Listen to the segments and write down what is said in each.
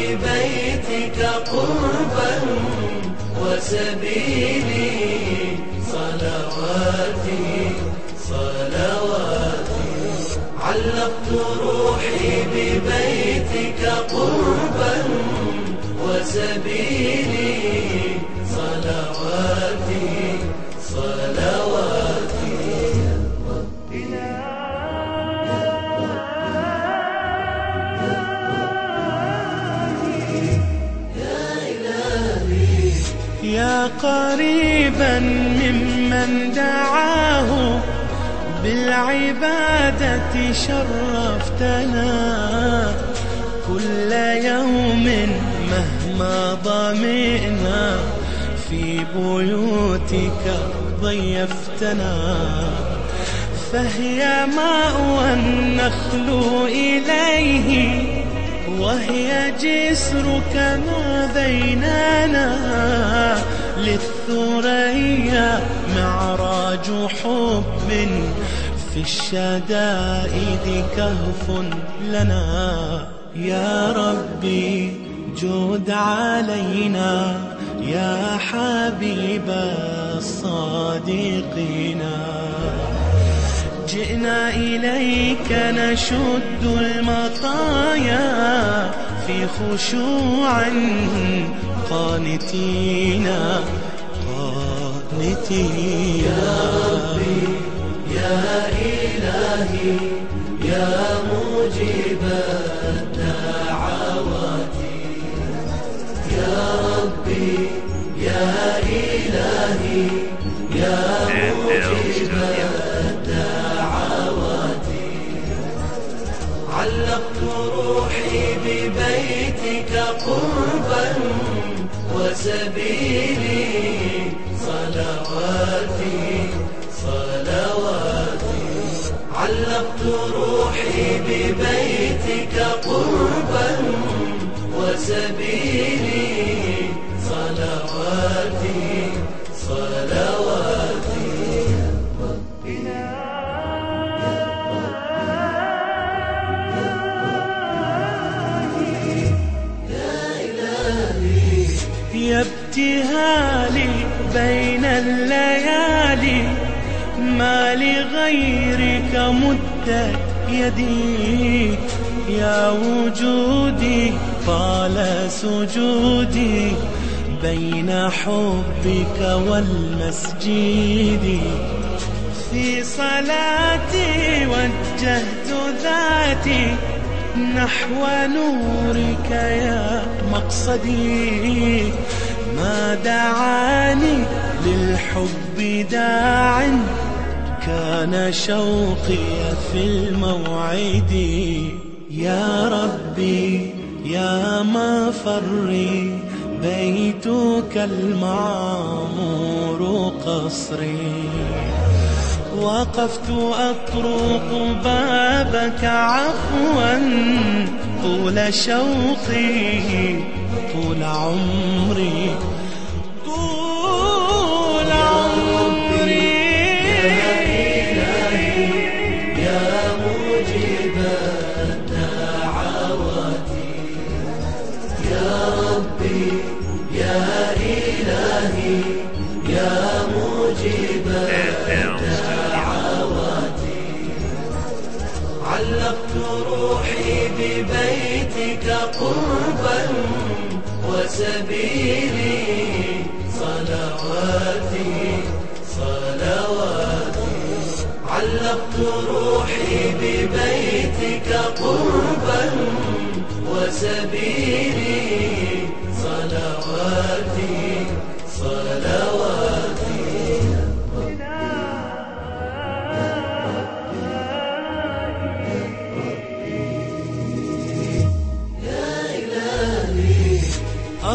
ببيتك قربا وسبيلي صلواتي صلواتي. علقت روحي ببيتك قربا وسبيلي صلواتي صلواتي. قريبا ممن دعاه بالعبادة شرفتنا كل يوم مهما ضمئنا في بيوتك ضيفتنا فهي مأوى النخل إليه وهي جسرك ما بيننا للثريا معراج حب في الشدائد كهف لنا. يا ربي جود علينا يا حبيب الصادقين جئنا إليك نشد المطايا في خشوع قانتين قانتين. يا ربي يا إلهي يا مجيب الدعوات يا ربي يا إلهي يا مجيب الدعوات علقت روحي ببيتك قربا. وسبيلي صلواتي صلواتي. علقت روحي ببيتك قربا وسبيلي صلواتي صلواتي. يا ابتهالي بين الليالي ما لغيرك مدت يدي. يا وجودي طال سجودي بين حبك والمسجد. في صلاتي وجهت ذاتي نحو نورك يا مقصدي ما دعاني للحب داع كان شوقي في الموعد. يا ربي يا مفري بيتك المعمور قصري. وقفت أطرق بابك عفوا طول شوقي طول عمري. روحي ببيتك قربا وسبيلي صلواتي صلواتي. علقت روحي ببيتك قربا وسبيلي صلواتي صلواتي.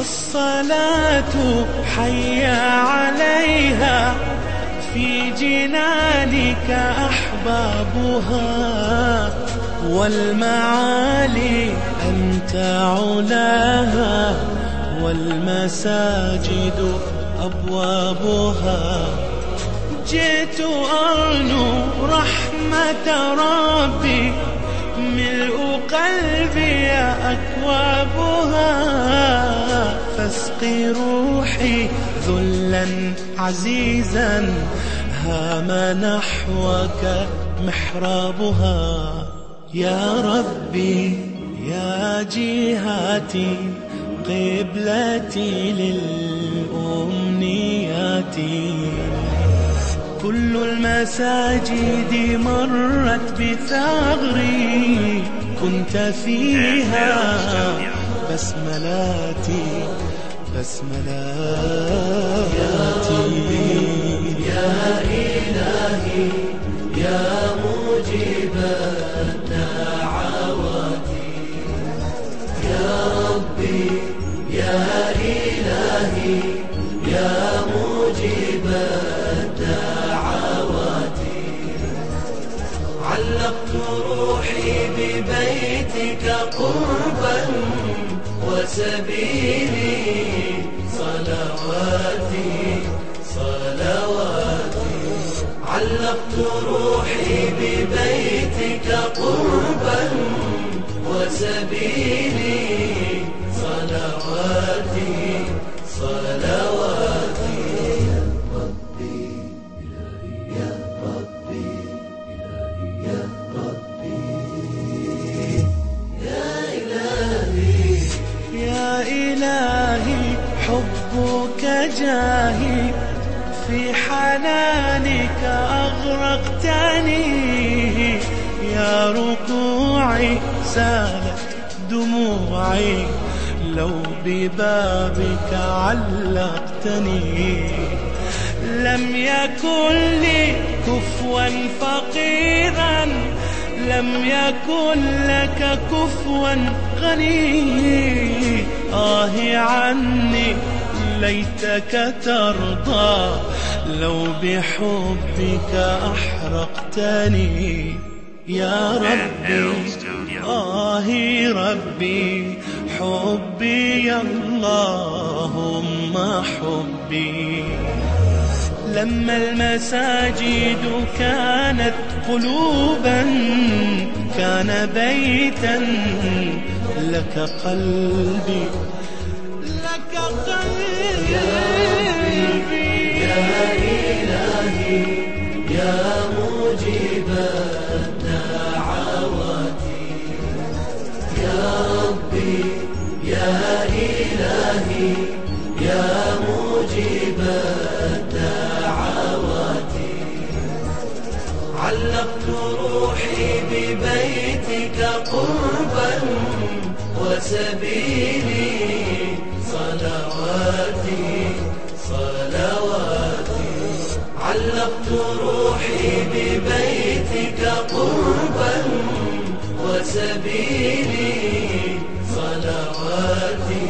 الصلاة حي عليها في جنانك أحبابها والمعالي أنت علاها والمساجد أبوابها جئت أرنو رحمة ربي ملء قلبي أكوابها. فاسقي روحي ذلا عزيزا. هام نحوك محرابها. يا ربي يا جهاتي قبلتي للأمنيات. كل المساجد مرت بثغري كنت فيها بسملاتي بسملاتي. يا إلهي يا مجيب ببيتك قربا وسبيلي صلواتي صلواتي. علقت روحي ببيتك قربا وسبيلي حبك جاهي في حنانك أغرقتني. يا ركوعي سالت دموعي لو ببابك علقتني. لم يكن لي كفوا فقيرا لم يكن لك كفوا غني. آه عني ليتك ترضى. لو بحبك أحرقتني. يا ربي آه ربي حبي اللهم حبي. لما المساجد كانت قلوبا كان بيتا لك قلبي لك قلبي. يا إلهي يا مجيب وسبيلي صلواتي صلواتي. علقت روحي ببيتك قربا وسبيلي صلواتي.